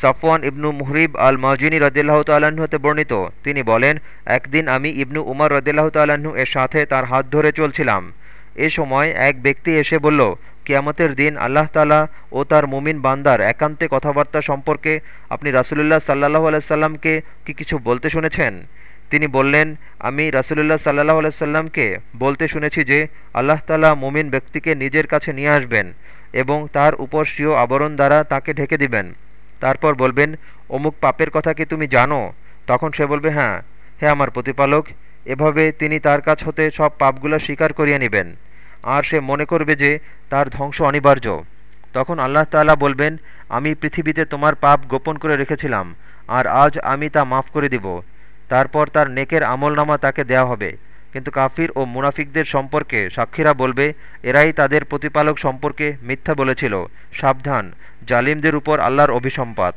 সাফওয়ান ইবনু মুহরিব আল মাজিনী রদিল্লাহ তাল্লাহ্ন হতে বর্ণিত। তিনি বলেন, একদিন আমি ইবনু উমর রদিল্লাহ তাল্লাহ্ন এর সাথে তার হাত ধরে চলছিলাম। এ সময় এক ব্যক্তি এসে বলল, কিয়ামতের দিন আল্লাহ তালা ও তার মুমিন বান্দার একান্তে কথাবার্তা সম্পর্কে আপনি রাসুলুল্লাহ সাল্লাহ আলাইসাল্লামকে কি কিছু বলতে শুনেছেন? তিনি বললেন, আমি রাসুলুল্লাহ সাল্লাহ আলাইসাল্লামকে বলতে শুনেছি যে, আল্লাহ তালা মুমিন ব্যক্তিকে নিজের কাছে নিয়ে আসবেন এবং তার উপর স্বীয় আবরণ দ্বারা তাকে ঢেকে দিবেন। তারপর বলবেন, অমুক পাপের কথা কি তুমি জানো? তখন সে বলবে হ্যাঁ হে আমার প্রতিপালক, এভাবে তিনি তার কাছ হতে সব পাপগুলো স্বীকার করিয়ে নেবেন। আর সে মনে করবে যে তার ধ্বংস অনিবার্য। তখন আল্লাহ তাল্লাহ বলবেন, আমি পৃথিবীতে তোমার পাপ গোপন করে রেখেছিলাম, আর আজ আমি তা মাফ করে দিব। তারপর তার নেকের আমলনামা তাকে দেয়া হবে। কিন্তু কাফির ও মুনাফিকদের সম্পর্কে সাক্ষীরা বলবে, এরাই তাদের প্রতিপালক সম্পর্কে মিথ্যা বলেছিল। সাবধান, জালিমদের উপর আল্লাহর অভিসম্পাত।